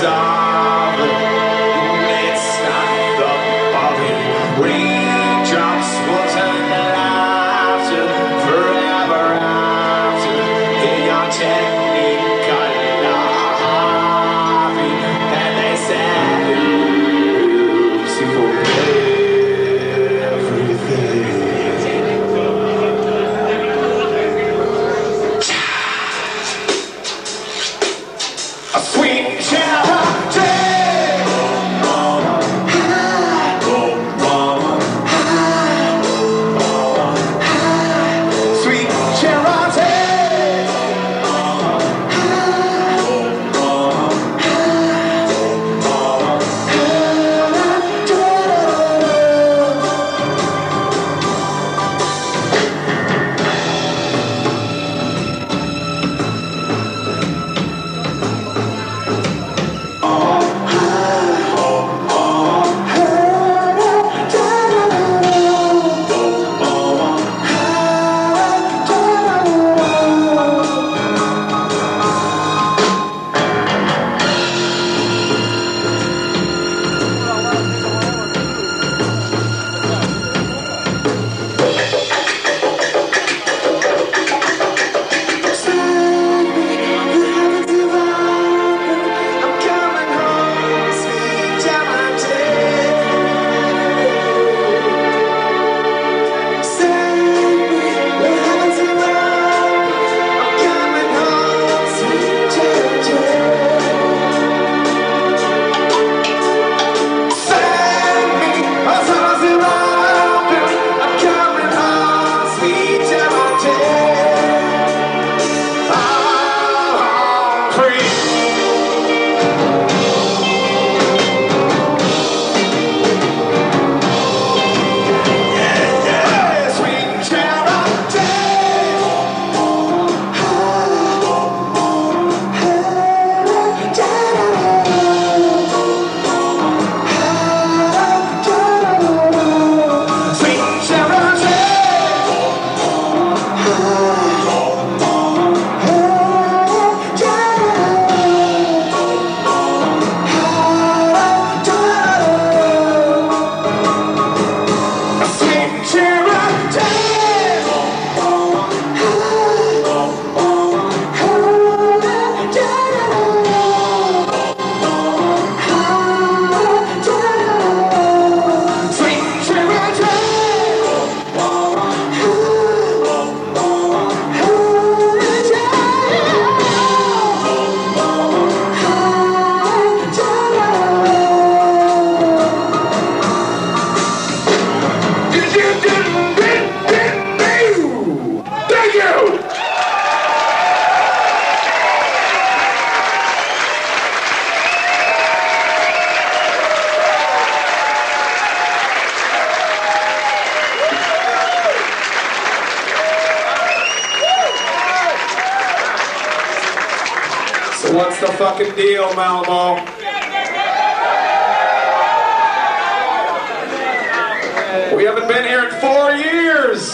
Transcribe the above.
desire. Yeah. What's the fucking deal, Malmo? We haven't been here in four years.